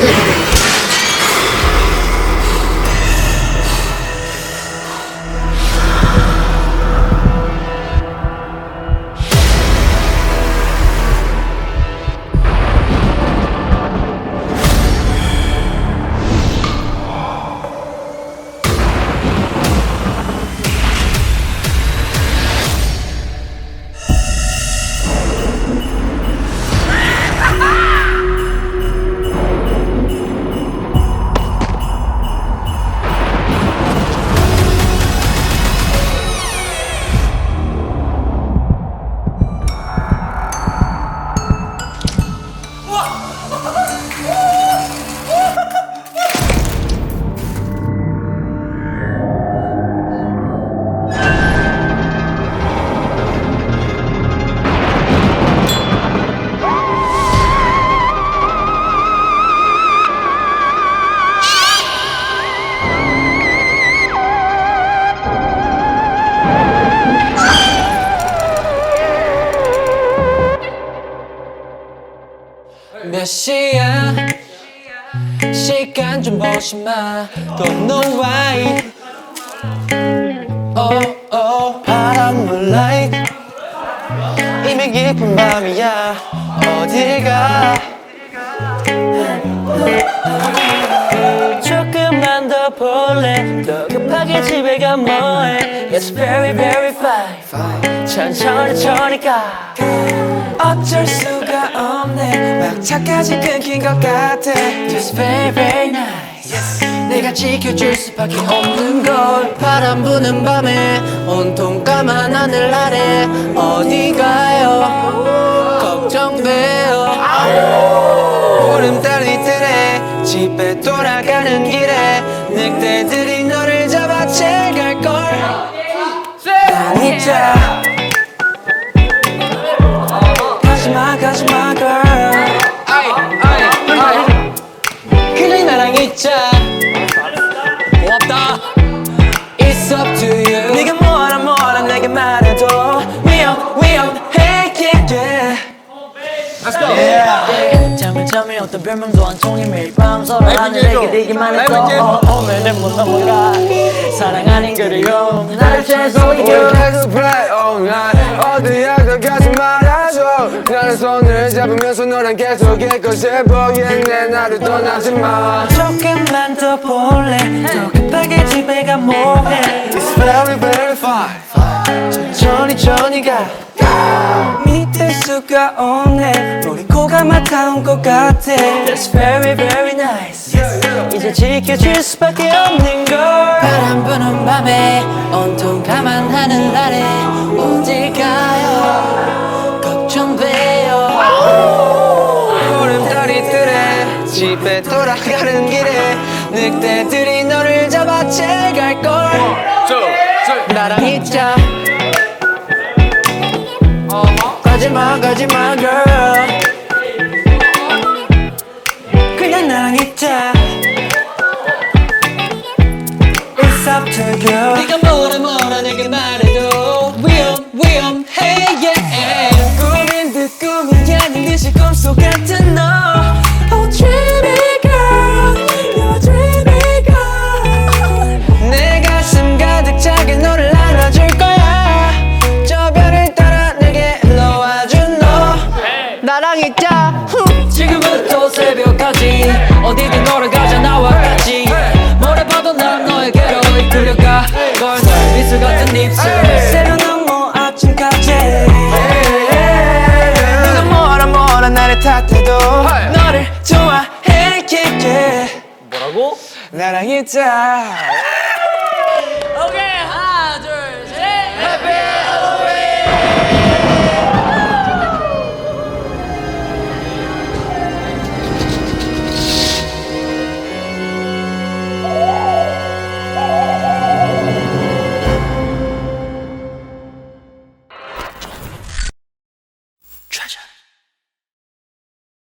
Hey! 몇 시야? 시간 좀 보지 마. Don't know why. Oh oh 바람 moonlight 이미 깊은 밤이야. 어디가? 조금만 더 볼래? 더 급하게 집에 가 뭐해? It's very very fine. 천천히 천천히 가. 어쩔 수 가 없네. 막 차까지 끊긴 것 같아. Just very very nice. 내가 지켜줄 수밖에 없는 걸. 바람 부는 밤에 온통 까만 하늘 아래 어디 가요? 걱정돼요. 보름달이 뜨네 집에 돌아가는 길에 늑대들이 너를 잡아 채갈걸. 난 있자 가지마 가지마 girl 그냥 나랑 있자. 고맙다. It's up to you. 네가 뭐라 뭐라 내게 말해도 위험 위험해 yeah, yeah. 잠을 잠을 어떤 별명도 안 통해. 매일 밤 서로 하늘에게 되기만 했어 어, 오늘은 못 넘어가 사랑 아닌 그리움 나를 최소 이겨 계속 play all night. 어디야 더 가지 말아줘. 나는 손을 잡으면서 너랑 계속 있고 싶어 내 나를 떠나지 마. 조금만 더 볼래. 더 급하게 집에 가 뭐해. It's very very fine. 천천히 천천히 가 믿을 수가 없네. 우리 코가 막아온 것 같아. That's very very nice. 이제 지켜줄 수밖에 없는 걸. 바람 부는 밤에 온통 하늘 아래 어딜 가요. 걱정돼요. 보름달이 뜨네 집에 돌아가는 길에 늑대들이 너를 잡아 채갈걸. 나랑 있자 가지마 가지마 girl. 그냥 나랑 있자. It's up to you. 네가 뭐라 뭐라 내게 말해 나랑 있자 지금부터 새벽까지 어디든 걸어가자 나와 같이 뭐래 봐도 난 너에게로 이끌려가. 걸널 미술 같은 입술. 새벽 넘어 아침까지. 누가 뭐라 뭐라 나를 탓해도 너를 좋아해 yeah. 뭐라고? 나랑 있자